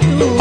tu